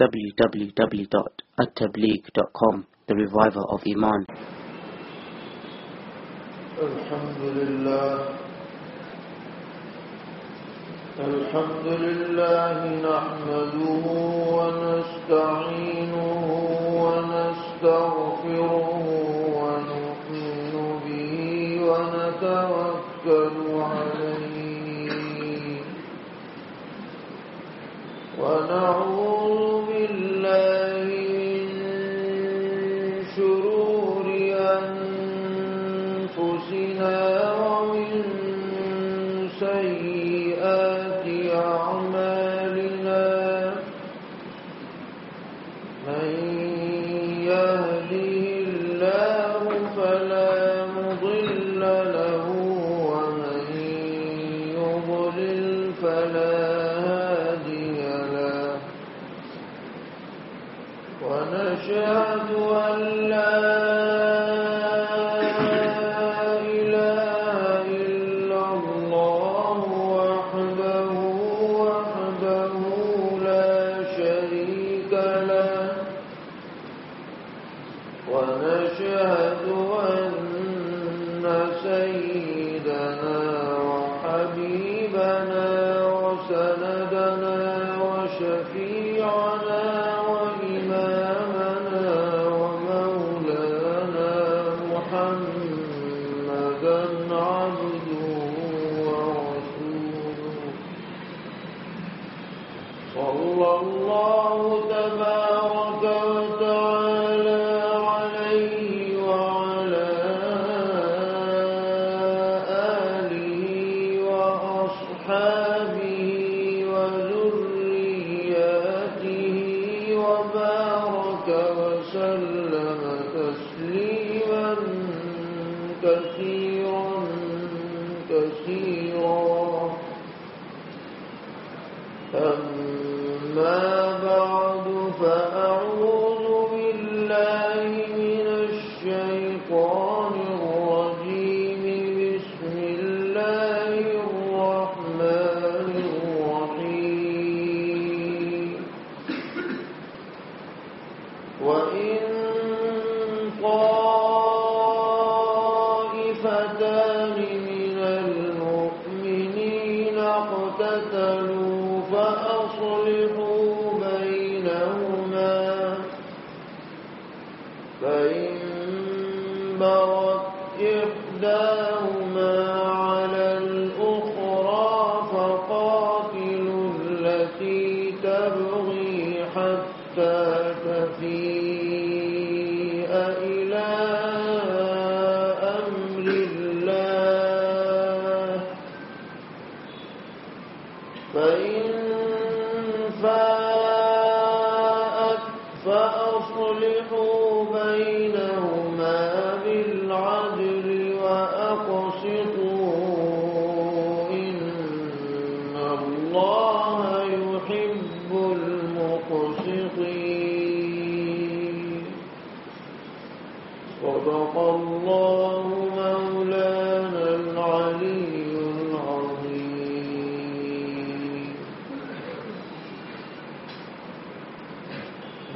www.attableek.com The Reviver of Iman الحمد لله الحمد لله نحمده ونستعينه ونستغفره ونؤمن به ونتوكل عليه ونعوذ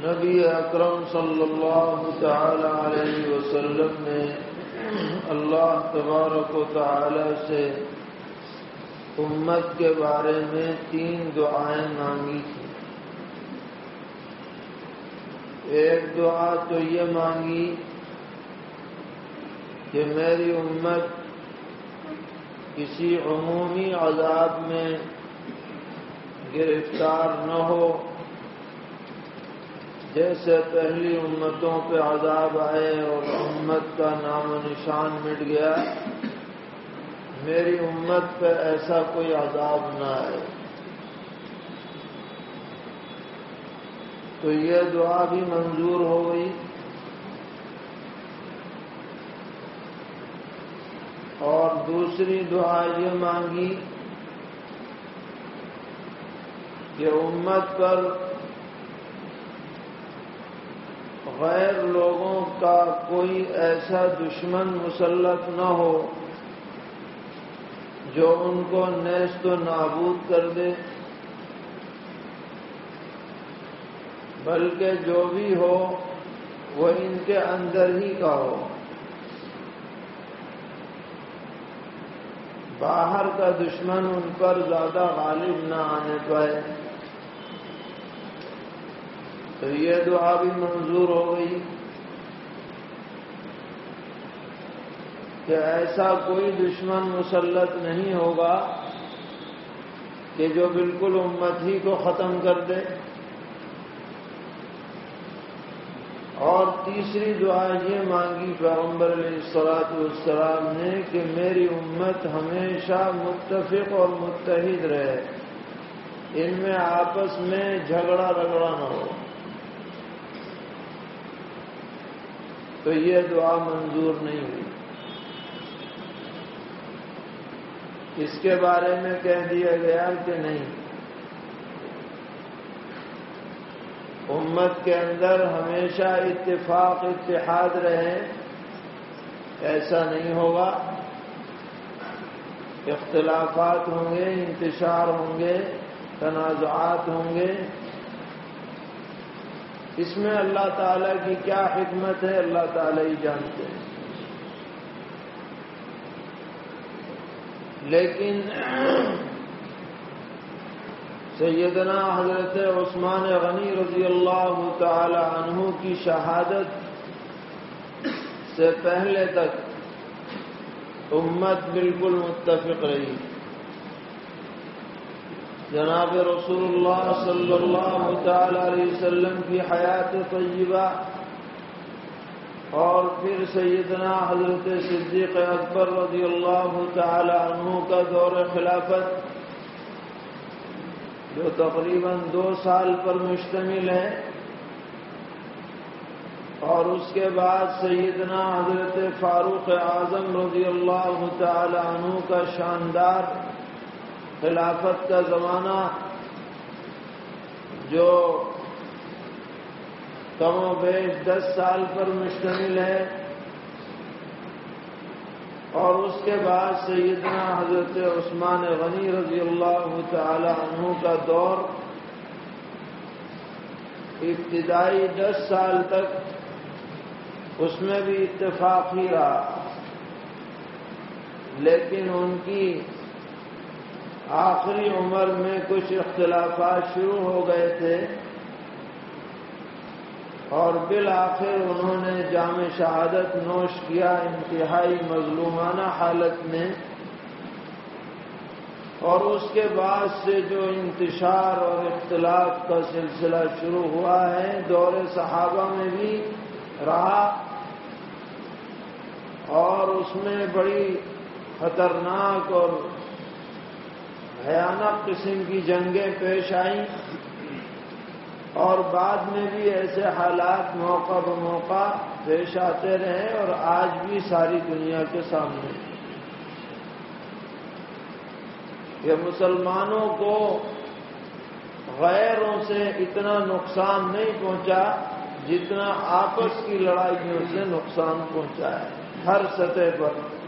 نبی اکرم صلی اللہ تعالی علیہ وسلم نے اللہ تبارک و تعالی سے امت کے بارے میں تین دعائیں مانگی تھیں۔ ایک دعا تو یہ مانگی کہ میری امت کسی عمومی عذاب میں گرفتار نہ ہو۔ جیسے پہلی امتوں پہ عذاب آئے اور امت کا نام و نشان مٹ گیا، میری امت پہ ایسا کوئی عذاب نہ آئے۔ تو یہ دعا بھی منظور ہو گئی۔ اور دوسری دعا یہ مانگی کہ امت پر غیر لوگوں کا کوئی ایسا دشمن مسلط نہ ہو جو ان کو نیست و نابود کر دے۔ بلکہ جو بھی ہو، وہ ان کے اندر ہی کا ہو۔ باہر کا دشمن ان پر زیادہ غالب نہ آنے پائے۔ تو یہ دعا بھی منظور ہو گئی کہ ایسا کوئی دشمن مسلط نہیں ہوگا کہ جو بالکل امت ہی کو ختم کر دے۔ اور تیسری دعا یہ مانگی پیغمبر علیہ السلاط والسلام نے کہ میری امت ہمیشہ متفق اور متحد رہے۔ ان میں آپس میں جھگڑا رگڑا نہ ہو۔ تو یہ دعا منظور نہیں ہوئی۔ اس کے بارے میں کہہ دیا گیا کہ نہیں۔ امت کے اندر ہمیشہ اتفاق، اتحاد رہے، ایسا نہیں ہوگا۔ اختلافات ہوں گے، انتشار ہوں گے، تنازعات ہوں گے۔ اس میں اللہ تعالیٰ کی کیا حکمت ہے اللہ تعالیٰ ہی جانتے ہیں۔ لیکن سیدنا حضرت عثمان غنی رضی اللہ تعالی عنہ کی شہادت سے پہلے تک امت بالکل متفق رہی۔ جناب رسول اللہ صلی اللہ تعالی علیہ وسلم کی حیات طیبہ اور پھر سیدنا حضرت صدیق اکبر رضی اللہ تعالی عنہ کا دور خلافت جو تقریباً دو سال پر مشتمل ہے اور اس کے بعد سیدنا حضرت فاروق اعظم رضی اللہ تعالی عنہ کا شاندار خلافت کا زمانہ جو کم و بیش دس سال پر مشتمل ہے اور اس کے بعد سیدنا حضرت عثمان غنی رضی اللہ تعالی عنہ کا دور ابتدائی دس سال تک اس میں بھی اتفاق ہی رہا لیکن ان کی آخری عمر میں کچھ اختلافات شروع ہو گئے تھے اور بالآخر انہوں نے جامع شہادت نوش کیا انتہائی مظلومانہ حالت میں اور اس کے بعد سے جو انتشار اور اختلاف کا سلسلہ شروع ہوا ہے، دور صحابہ میں بھی رہا اور اس میں بڑی خطرناک اور بھیانک قسم کی جنگیں پیش آئیں اور بعد میں بھی ایسے حالات موقع بموقع پیش آتے رہے اور آج بھی ساری دنیا کے سامنے۔ یہ مسلمانوں کو غیروں سے اتنا نقصان نہیں پہنچا جتنا آپس کی لڑائیوں سے نقصان پہنچا ہے، ہر سطح پر۔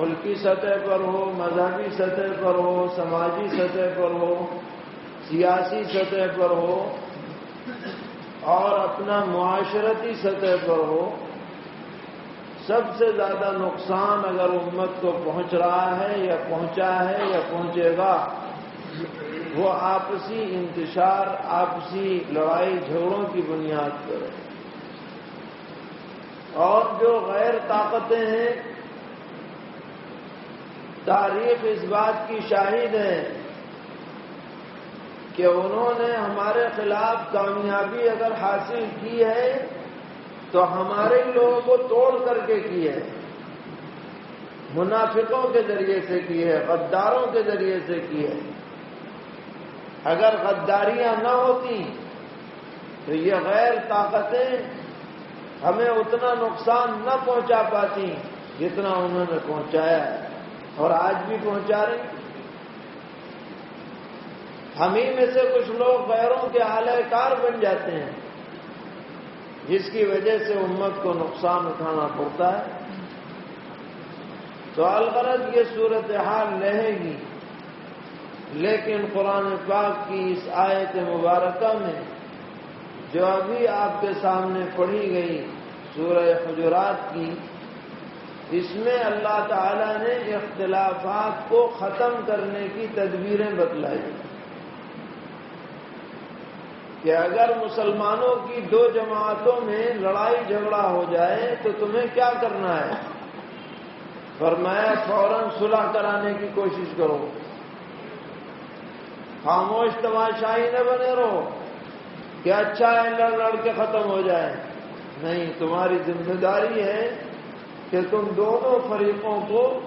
ملکی سطح پر ہو، مذہبی سطح پر ہو، سماجی سطح پر ہو، سیاسی سطح پر ہو، اور اپنا معاشرتی سطح پر ہو، سب سے زیادہ نقصان اگر امت کو پہنچ رہا ہے یا پہنچا ہے یا پہنچے گا، وہ آپسی انتشار، آپسی لڑائی، جھگڑوں کی بنیاد پر ہے۔ اور جو غیر طاقتیں ہیں تاریخ اس بات کی شاہد ہے کہ انہوں نے ہمارے خلاف کامیابی اگر حاصل کی ہے تو ہمارے لوگوں کو توڑ کر کے کی ہے، منافقوں کے ذریعے سے کی ہے، غداروں کے ذریعے سے کی ہے۔ اگر غداریاں نہ ہوتی تو یہ غیر طاقتیں ہمیں اتنا نقصان نہ پہنچا پاتی جتنا انہوں نے پہنچایا۔ ہے اور آج بھی پہنچا رہی ہم ہی میں سے کچھ لوگ غیروں کے اعلی کار بن جاتے ہیں، جس کی وجہ سے امت کو نقصان اٹھانا پڑتا ہے۔ تو الغرض یہ صورتحال رہے گی، لیکن قرآن پاک کی اس آیت مبارکہ میں جو ابھی آپ کے سامنے پڑھی گئی سورہ حجرات کی اس میں اللہ تعالی نے اختلافات کو ختم کرنے کی تدبیریں بتلائی کہ اگر مسلمانوں کی دو جماعتوں میں لڑائی جھگڑا ہو جائے تو تمہیں کیا کرنا ہے؟ فرمایا، فوراً صلح کرانے کی کوشش کرو۔ خاموش تماشائی نہ بنے رہو کہ اچھا ہے، لڑ لڑ کے ختم ہو جائے۔ نہیں، تمہاری ذمہ داری ہے کہ تم دونوں فریقوں کو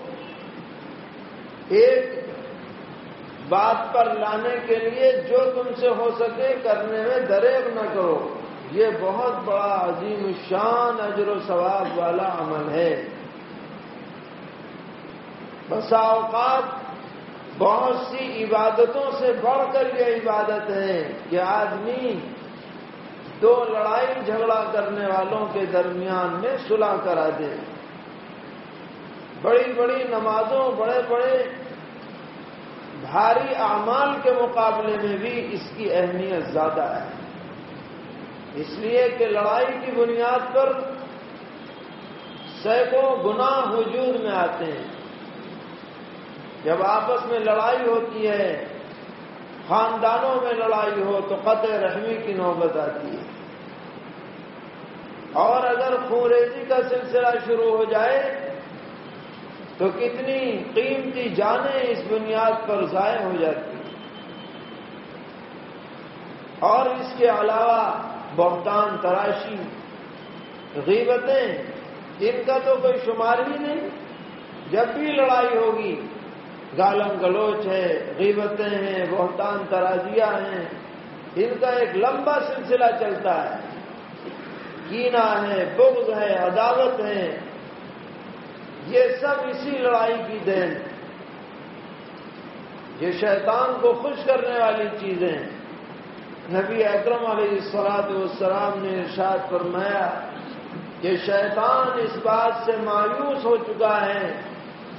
ایک بات پر لانے کے لیے جو تم سے ہو سکے کرنے میں دریب نہ کرو۔ یہ بہت بڑا عظیم شان اجر و ثواب والا عمل ہے۔ بسا اوقات بہت سی عبادتوں سے بڑھ کر یہ عبادت ہے کہ آدمی دو لڑائی جھگڑا کرنے والوں کے درمیان میں صلح کرا دے۔ بڑی بڑی نمازوں، بڑے بڑے بھاری اعمال کے مقابلے میں بھی اس کی اہمیت زیادہ ہے۔ اس لیے کہ لڑائی کی بنیاد پر سینکڑوں گناہ وجود میں آتے ہیں۔ جب آپس میں لڑائی ہوتی ہے، خاندانوں میں لڑائی ہو تو قطع رحمی کی نوبت آتی ہے۔ اور اگر خوریزی کا سلسلہ شروع ہو جائے تو کتنی قیمتی جانیں اس بنیاد پر ضائع ہو جاتی اور اس کے علاوہ بہتان تراشی، غیبتیں، ان کا تو کوئی شمار ہی نہیں۔ جب بھی لڑائی ہوگی، گالم گلوچ ہے غیبتیں ہیں، بہتان ترازیاں ہیں، ان کا ایک لمبا سلسلہ چلتا ہے۔ کینا ہے بغض ہے عدالت ہے یہ سب اسی لڑائی کی دین۔ یہ شیطان کو خوش کرنے والی چیزیں۔ نبی اکرم علیہ السلاط والسلام نے ارشاد فرمایا کہ شیطان اس بات سے مایوس ہو چکا ہے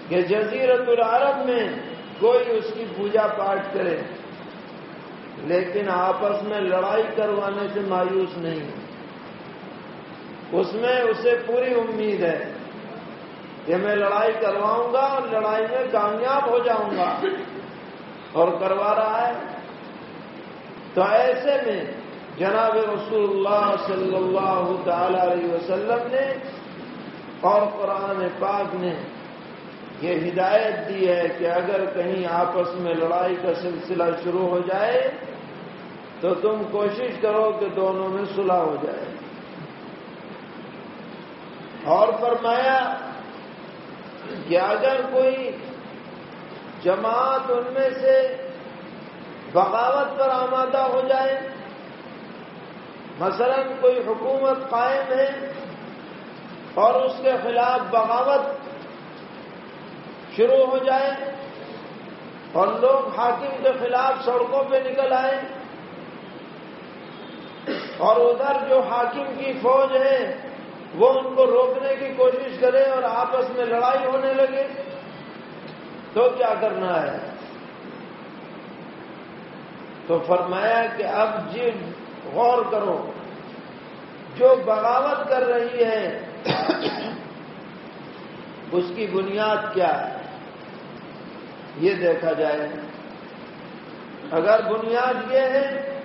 کہ جزیرت العرب میں کوئی اس کی پوجا پاٹ کرے۔ لیکن آپس میں لڑائی کروانے سے مایوس نہیں۔ اس میں اسے پوری امید ہے۔ کہ میں لڑائی کرواؤں گا اور لڑائی میں کامیاب ہو جاؤں گا۔ اور کروا رہا ہے۔ تو ایسے میں جناب رسول اللہ صلی اللہ تعالی علیہ وسلم نے اور قرآن پاک نے یہ ہدایت دی ہے کہ اگر کہیں آپس میں لڑائی کا سلسلہ شروع ہو جائے تو تم کوشش کرو کہ دونوں میں صلح ہو جائے۔ اور فرمایا کہ اگر کوئی جماعت ان میں سے بغاوت پر آمادہ ہو جائے، مثلا کوئی حکومت قائم ہے اور اس کے خلاف بغاوت شروع ہو جائے اور لوگ حاکم کے خلاف سڑکوں پہ نکل آئے اور ادھر جو حاکم کی فوج ہے وہ ان کو روکنے کی کوشش کرے اور آپس میں لڑائی ہونے لگے تو کیا کرنا ہے؟ تو فرمایا کہ اب جی غور کرو، جو بغاوت کر رہی ہے، اس کی بنیاد کیا ہے؟ یہ دیکھا جائے۔ اگر بنیاد یہ ہے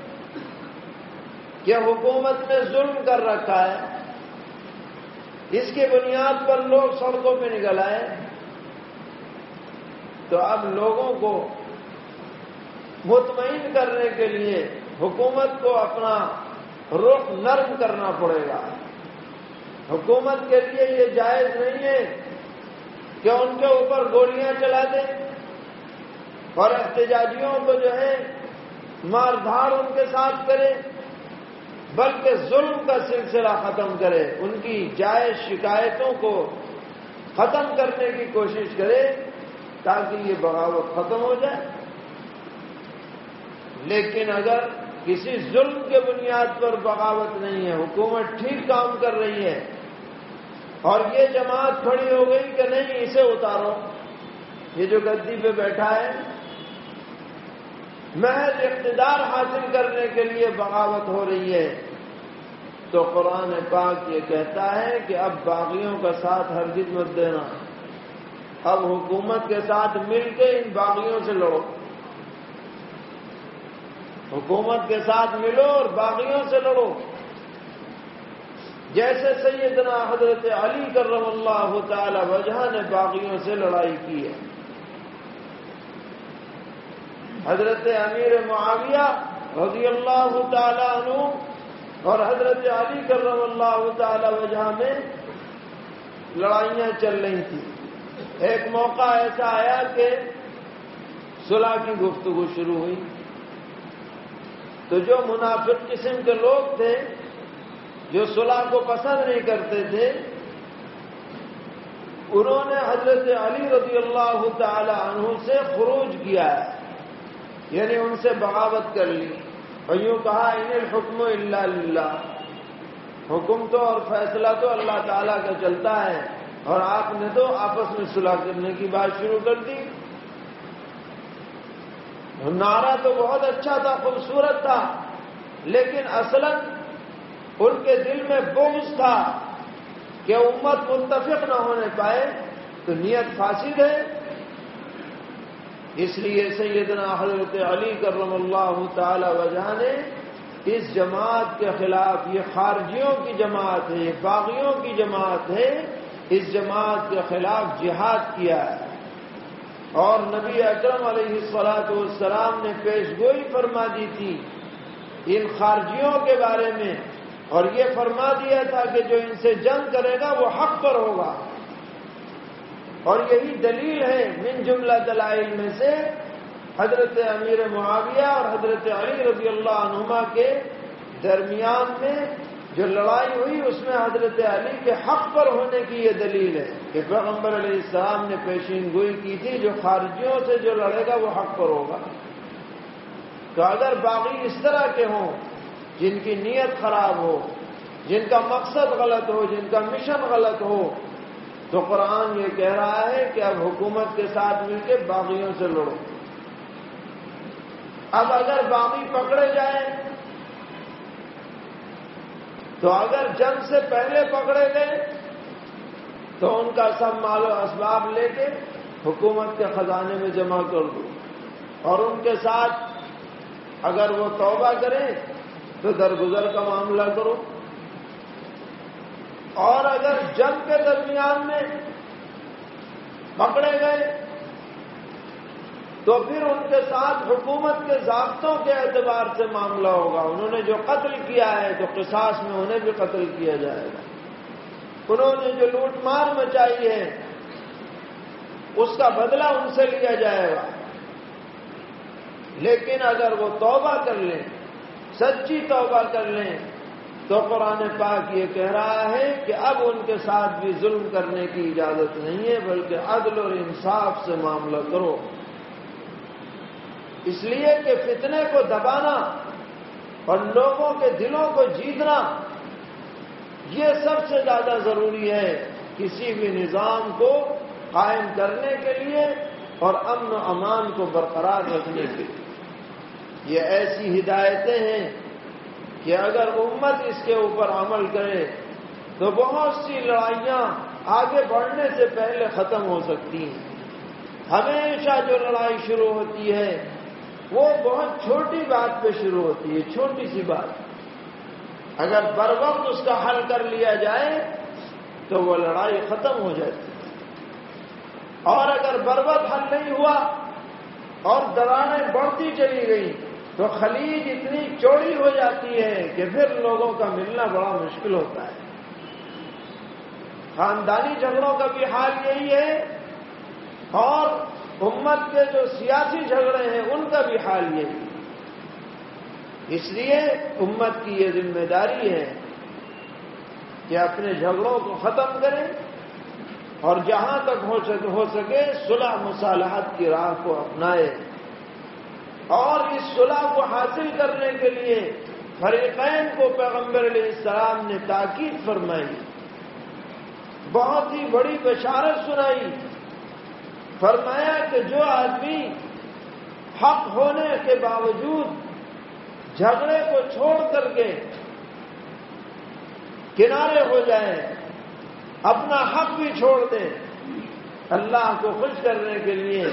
کہ حکومت نے ظلم کر رکھا ہے اس کی بنیاد پر لوگ سڑکوں پہ نکل آئے۔ تو اب لوگوں کو مطمئن کرنے کے لیے حکومت کو اپنا رخ نرم کرنا پڑے گا۔ حکومت کے لیے یہ جائز نہیں ہے کہ ان کے اوپر گولیاں چلا دیں اور احتجاجیوں کو جو ہے مار دھاڑ ان کے ساتھ کرے۔ بلکہ ظلم کا سلسلہ ختم کرے، ان کی جائز شکایتوں کو ختم کرنے کی کوشش کرے تاکہ یہ بغاوت ختم ہو جائے۔ لیکن اگر کسی ظلم کے بنیاد پر بغاوت نہیں ہے، حکومت ٹھیک کام کر رہی ہے اور یہ جماعت کھڑی ہو گئی کہ نہیں، اسے اتارو۔ یہ جو گدی پہ بیٹھا ہے محض اقتدار حاصل کرنے کے لیے بغاوت ہو رہی ہے۔ تو قرآن پاک یہ کہتا ہے کہ اب باغیوں کا ساتھ ہرگز مت دینا۔ اب حکومت کے ساتھ مل کے ان باغیوں سے لڑو۔ حکومت کے ساتھ ملو اور باغیوں سے لڑو۔ جیسے سیدنا حضرت علی کرم اللہ تعالی وجہ نے باغیوں سے لڑائی کی ہے۔ حضرت امیر معاویہ رضی اللہ تعالی عنہ اور حضرت علی کرم اللہ تعالی وجہ میں لڑائیاں چل رہی تھیں۔ ایک موقع ایسا آیا کہ صلح کی گفتگو شروع ہوئی۔ تو جو منافق قسم کے لوگ تھے، جو صلح کو پسند نہیں کرتے تھے، انہوں نے حضرت علی رضی اللہ تعالی عنہ سے خروج کیا ہے۔ یعنی ان سے بغاوت کر لی اور یوں کہا، ان الحکم اللہ للہ. حکم تو اور فیصلہ تو اللہ تعالیٰ کا چلتا ہے اور آپ نے تو آپس میں صلح کرنے کی بات شروع کر دی۔ نعرہ تو بہت اچھا تھا، خوبصورت تھا، لیکن اصل ان کے دل میں بوجھ تھا کہ امت متفق نہ ہونے پائے، تو نیت فاسد ہے۔ اس لیے سیدنا حضرت علی کرم اللہ تعالی وجہ نے اس جماعت کے خلاف یہ خارجیوں کی جماعت ہے، یہ باغیوں کی جماعت ہے، اس جماعت کے خلاف جہاد کیا ہے۔ اور نبی اکرم علیہ السلاط والسلام نے پیش گوئی فرما دی تھی ان خارجیوں کے بارے میں، اور یہ فرما دیا تھا کہ جو ان سے جنگ کرے گا وہ حق پر ہوگا۔ اور یہی دلیل ہے من جملہ دلائل میں سے حضرت امیر معاویہ اور حضرت علی رضی اللہ عنہما کے درمیان میں جو لڑائی ہوئی، اس میں حضرت علی کے حق پر ہونے کی یہ دلیل ہے کہ پیغمبر علیہ السلام نے پیشین گوئی کی تھی، جو خارجیوں سے جو لڑے گا وہ حق پر ہوگا۔ تو اگر باقی اس طرح کے ہوں، جن کی نیت خراب ہو، جن کا مقصد غلط ہو، جن کا مشن غلط ہو تو قرآن یہ کہہ رہا ہے کہ اب حکومت کے ساتھ مل کے باغیوں سے لڑو۔ اب اگر باغی پکڑے جائیں تو اگر جنگ سے پہلے پکڑے گئے تو ان کا سب مال و اسباب لے کے حکومت کے خزانے میں جمع کر دو۔ اور ان کے ساتھ اگر وہ توبہ کریں تو درگزر کا معاملہ کرو۔ اور اگر جنگ کے درمیان میں پکڑے گئے، تو پھر ان کے ساتھ حکومت کے ضابطوں کے اعتبار سے معاملہ ہوگا۔ انہوں نے جو قتل کیا ہے تو قصاص میں انہیں بھی قتل کیا جائے گا۔ انہوں نے جو لوٹ مار مچائی ہے، اس کا بدلہ ان سے لیا جائے گا۔ لیکن اگر وہ توبہ کر لیں، سچی توبہ کر لیں تو قرآن پاک یہ کہہ رہا ہے کہ اب ان کے ساتھ بھی ظلم کرنے کی اجازت نہیں ہے، بلکہ عدل اور انصاف سے معاملہ کرو۔ اس لیے کہ فتنے کو دبانا اور لوگوں کے دلوں کو جیتنا، یہ سب سے زیادہ ضروری ہے کسی بھی نظام کو قائم کرنے کے لیے اور امن و امان کو برقرار رکھنے کے لیے۔ یہ ایسی ہدایتیں ہیں کہ اگر امت اس کے اوپر عمل کرے تو بہت سی لڑائیاں آگے بڑھنے سے پہلے ختم ہو سکتی ہیں۔ ہمیشہ جو لڑائی شروع ہوتی ہے، وہ بہت چھوٹی بات پہ شروع ہوتی ہے، چھوٹی سی بات۔ اگر بر وقت اس کا حل کر لیا جائے، تو وہ لڑائی ختم ہو جاتی۔ ہے اور اگر بر وقت حل نہیں ہوا اور دوائیں بڑھتی چلی گئی تو خلیج اتنی چوڑی ہو جاتی ہے کہ پھر لوگوں کا ملنا بڑا مشکل ہوتا ہے۔ خاندانی جھگڑوں کا بھی حال یہی ہے اور امت کے جو سیاسی جھگڑے ہیں ان کا بھی حال یہی ہے۔ اس لیے امت کی یہ ذمہ داری ہے کہ اپنے جھگڑوں کو ختم کریں اور جہاں تک ہو سکے صلح مصالحت کی راہ کو اپنائے۔ اور اس صلح کو حاصل کرنے کے لیے فریقین کو پیغمبر علیہ السلام نے تاکید فرمائی۔ بہت ہی بڑی بشارت سنائی۔ فرمایا کہ جو آدمی حق ہونے کے باوجود جھگڑے کو چھوڑ کر کے کنارے ہو جائیں اپنا حق بھی چھوڑ دیں اللہ کو خوش کرنے کے لیے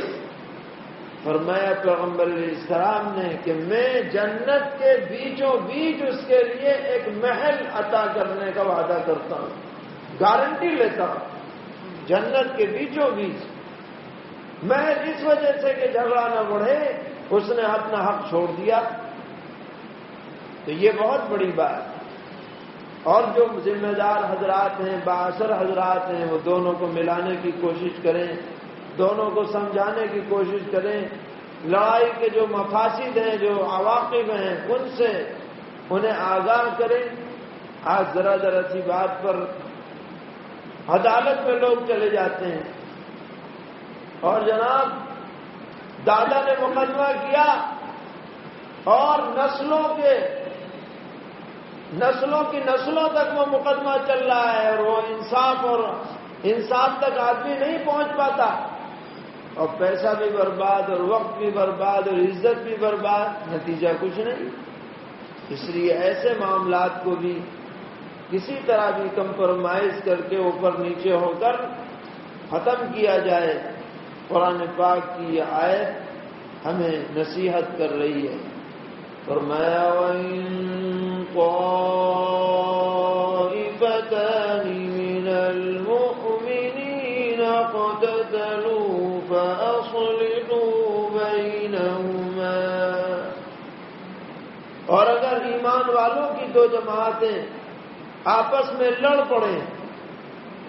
فرمایا پیغمبر علیہ السلام نے کہ میں جنت کے بیچوں بیچ اس کے لیے ایک محل عطا کرنے کا وعدہ کرتا ہوں۔ گارنٹی لیتا ہوں۔ جنت کے بیچوں بیچ۔ محل اس وجہ سے کہ جھگڑا نہ بڑھے، اس نے اپنا حق چھوڑ دیا۔ تو یہ بہت بڑی بات۔ اور جو ذمہ دار حضرات ہیں باثر حضرات ہیں، وہ دونوں کو ملانے کی کوشش کریں۔ دونوں کو سمجھانے کی کوشش کریں۔ لڑائی کے جو مفاسد ہیں، جو عواقب ہیں، ان سے انہیں آگاہ کریں۔ آج ذرا ذرا سی بات پر عدالت میں لوگ چلے جاتے ہیں۔ اور جناب، دادا نے مقدمہ کیا، اور نسلوں کے، نسلوں کی نسلوں تک وہ مقدمہ چل رہا ہے، اور وہ انصاف اور انصاف تک آدمی نہیں پہنچ پاتا۔ اور پیسہ بھی برباد اور وقت بھی برباد اور عزت بھی برباد، نتیجہ کچھ نہیں۔ اس لیے ایسے معاملات کو بھی کسی طرح بھی کمپرومائز کر کے اوپر نیچے ہو کر ختم کیا جائے۔ قرآن پاک کی یہ آیت ہمیں نصیحت کر رہی ہے۔ اور اور اگر ایمان والوں کی دو جماعتیں آپس میں لڑ پڑے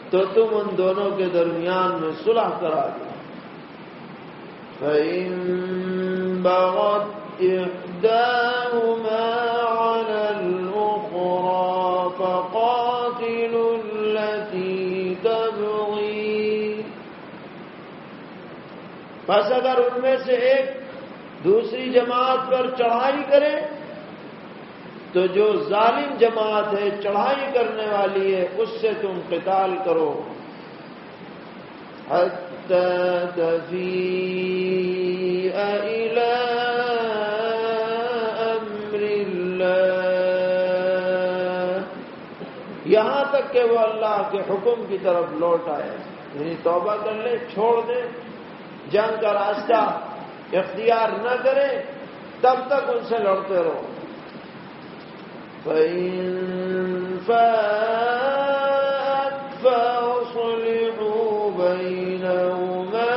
تو تم ان دونوں کے درمیان میں صلح کرا دو۔ بغت بس اگر ان میں سے ایک دوسری جماعت پر چڑھائی کرے تو جو ظالم جماعت ہے، چڑھائی کرنے والی ہے، اس سے تم قتال کرو۔ یہاں تک کہ وہ اللہ کے حکم کی طرف لوٹ آئے۔ یعنی توبہ کر لے، چھوڑ دے۔ جنگ کا راستہ اختیار نہ کرے، تب تک ان سے لڑتے رہو۔ فأصلحوا بينهما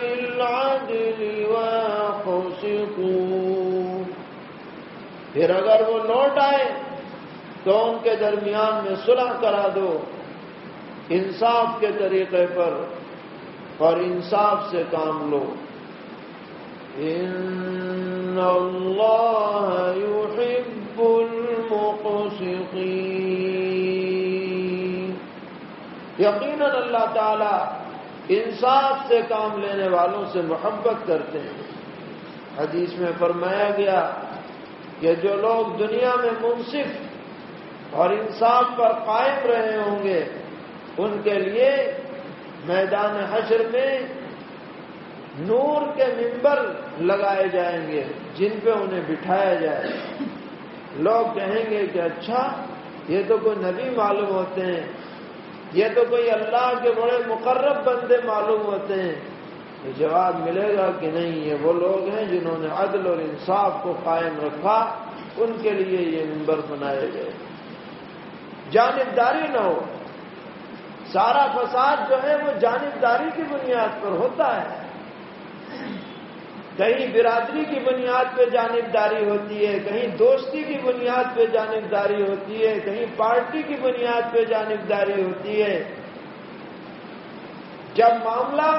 بالعدل وقسطوا پھر اگر وہ لوٹ آئے تو ان کے درمیان میں صلح کرا دو انصاف کے طریقے پر اور انصاف سے کام لو۔ ان اللہ يحب یقیناً اللہ تعالی انصاف سے کام لینے والوں سے محبت کرتے ہیں۔ حدیث میں فرمایا گیا کہ جو لوگ دنیا میں منصف اور انصاف پر قائم رہے ہوں گے، ان کے لیے میدان حشر میں نور کے ممبر لگائے جائیں گے، جن پہ انہیں بٹھایا جائے۔ لوگ کہیں گے کہ اچھا یہ تو کوئی نبی معلوم ہوتے ہیں۔ یہ تو کوئی اللہ کے بڑے مقرب بندے معلوم ہوتے ہیں۔ تو جواب ملے گا کہ نہیں، یہ وہ لوگ ہیں جنہوں نے عدل اور انصاف کو قائم رکھا، ان کے لیے یہ ممبر بنائے گئے۔ جانبداری نہ ہو۔ سارا فساد جو ہے وہ جانبداری کی بنیاد پر ہوتا ہے۔ کہیں برادری کی بنیاد پہ جانبداری ہوتی ہے، کہیں دوستی کی بنیاد پہ جانبداری ہوتی ہے، کہیں پارٹی کی بنیاد پہ جانبداری ہوتی ہے۔ جب معاملہ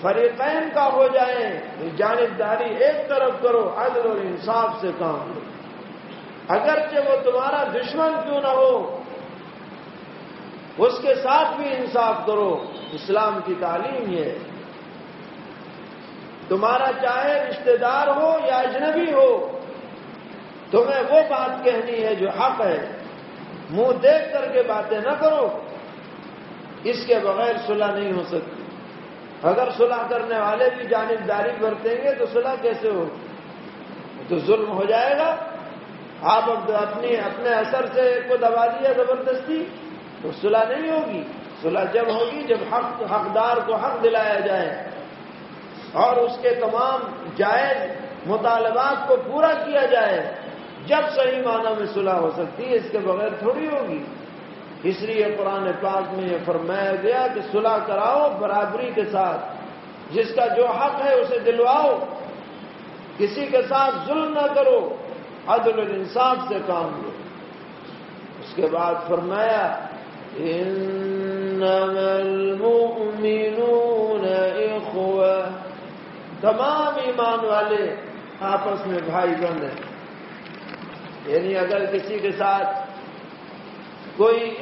فریقین کا ہو جائے، تو جانبداری ایک طرف کرو، عدل اور انصاف سے کام کرو۔ اگرچہ وہ تمہارا دشمن کیوں نہ ہو، اس کے ساتھ بھی انصاف کرو۔ اسلام کی تعلیم یہ ہے۔ تمہارا چاہے رشتہ دار ہو یا اجنبی ہو، تمہیں وہ بات کہنی ہے جو حق ہے۔ منہ دیکھ کر کے باتیں نہ کرو۔ اس کے بغیر صلح نہیں ہو سکتی۔ اگر صلح کرنے والے بھی جانبداری برتیں گے تو صلح کیسے ہوگی تو ظلم ہو جائے گا۔ آپ اپنی اپنے اثر سے کو دبا دیا زبردستی۔ تو صلح نہیں ہوگی۔ صلح جب ہوگی، جب حق حقدار کو حق دلایا جائے۔ اور اس کے تمام جائز مطالبات کو پورا کیا جائے، جب صحیح معنی میں صلح ہو سکتی ہے اس کے بغیر تھوڑی ہوگی۔ اس لیے قرآن پاک میں یہ فرمایا گیا کہ صلح کراؤ برابری کے ساتھ۔ جس کا جو حق ہے اسے دلواؤ۔ کسی کے ساتھ ظلم نہ کرو، عدل الانصاف سے کام لو۔ اس کے بعد فرمایا المؤمنون تمام ایمان والے آپس میں بھائی بند ہیں۔ یعنی اگر کسی کے ساتھ کوئی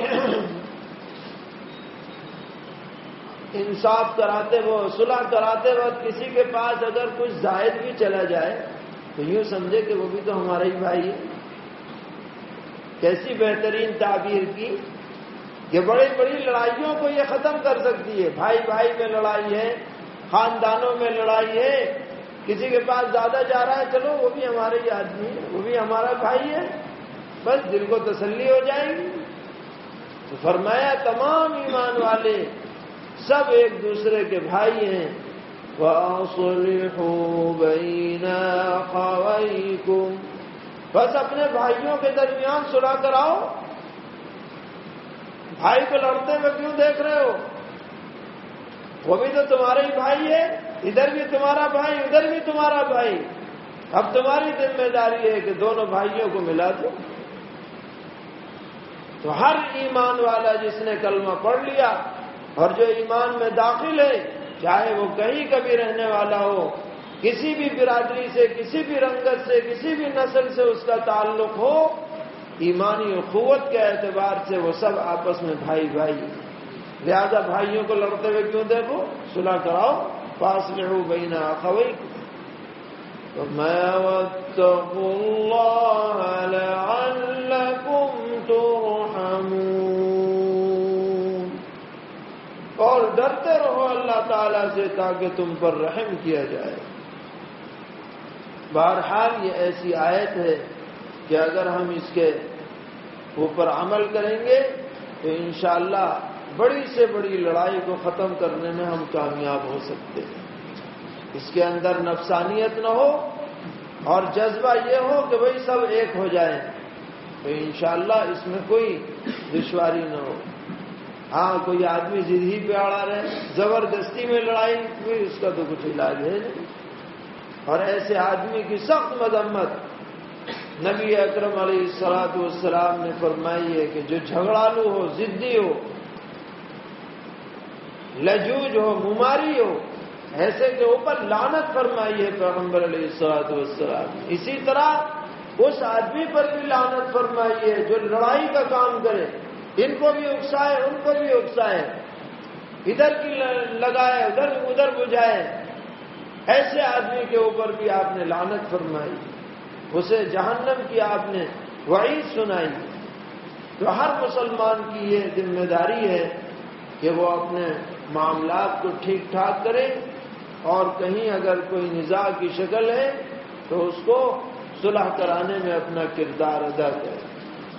انصاف کراتے وہ صلح کراتے وقت کسی کے پاس اگر کچھ زائد بھی چلا جائے، تو یوں سمجھے کہ وہ بھی تو ہمارا ہی بھائی ہے۔ کیسی بہترین تعبیر کی کہ بڑی بڑی لڑائیوں کو یہ ختم کر سکتی ہے۔ بھائی بھائی میں لڑائی ہے خاندانوں میں لڑائی ہے، کسی کے پاس زیادہ جا رہا ہے، چلو، وہ بھی ہمارے ہی آدمی ہے وہ بھی ہمارا بھائی ہے، بس دل کو تسلی ہو جائے گی۔ تو فرمایا، تمام ایمان والے سب ایک دوسرے کے بھائی ہیں۔ بس اپنے بھائیوں کے درمیان سلا کر آؤ۔ بھائی کو لڑتے ہوئے کیوں دیکھ رہے ہو؟ وہ بھی تو تمہارے ہی بھائی ہے، ادھر بھی تمہارا بھائی، ادھر بھی تمہارا بھائی۔ اب تمہاری ذمہ داری ہے کہ دونوں بھائیوں کو ملا دو۔ تو ہر ایمان والا جس نے کلمہ پڑھ لیا اور جو ایمان میں داخل ہے، چاہے وہ کہیں کبھی رہنے والا ہو، کسی بھی برادری سے، کسی بھی رنگت سے، کسی بھی نسل سے اس کا تعلق ہو، ایمانی اخوت کے اعتبار سے وہ سب آپس میں بھائی بھائی لہذا بھائیوں کو لڑتے ہوئے کیوں دیکھو صلح کراؤ پاس میں ہو گئی نا خوئی اور ڈرتے رہو اللہ تعالی سے تاکہ تم پر رحم کیا جائے۔ بہرحال یہ ایسی آیت ہے کہ اگر ہم اس کے اوپر عمل کریں گے تو انشاءاللہ بڑی سے بڑی لڑائی کو ختم کرنے میں ہم کامیاب ہو سکتے ہیں۔ اس کے اندر نفسانیت نہ ہو اور جذبہ یہ ہو کہ بھائی سب ایک ہو جائیں تو انشاءاللہ اس میں کوئی دشواری نہ ہو۔ ہاں کوئی آدمی ضد ہی پہ آڑا رہے، زبردستی میں لڑائی ہوئی اس کا تو کچھ علاج ہے نہیں۔ اور ایسے آدمی کی سخت مذمت نبی اکرم علیہ السلاط والسلام نے فرمائی ہے کہ جو جھگڑالو ہو ضدی ہو لجوج ہو مماری ہو، ایسے کے اوپر لانت فرمائی ہے پیغمبر علیہ السلاط والسلام۔ اسی طرح اس آدمی پر بھی لانت فرمائی ہے جو لڑائی کا کام کرے۔ ان کو بھی اکسائے، ان کو بھی اکسائے۔ ادھر کی لگائے، ادھر ادھر بجھائے۔ ایسے آدمی کے اوپر بھی آپ نے لانت فرمائی۔ اسے جہنم کی آپ نے وعید سنائی۔ تو ہر مسلمان کی یہ ذمہ داری ہے کہ وہ اپنے معاملات کو ٹھیک ٹھاک کرے اور کہیں اگر کوئی نظام کی شکل ہے تو اس کو صلح کرانے میں اپنا کردار ادا کرے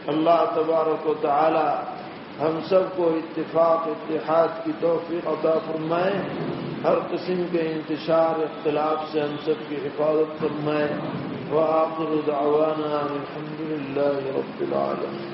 اللہ تبارک و تعالی ہم سب کو اتفاق، اتحاد کی توفیق عطا فرمائے۔ ہر قسم کے انتشار، اختلاف سے ہم سب کی حفاظت فرمائے۔ وہ آخر دعوانا الحمد للہ رب العالمین۔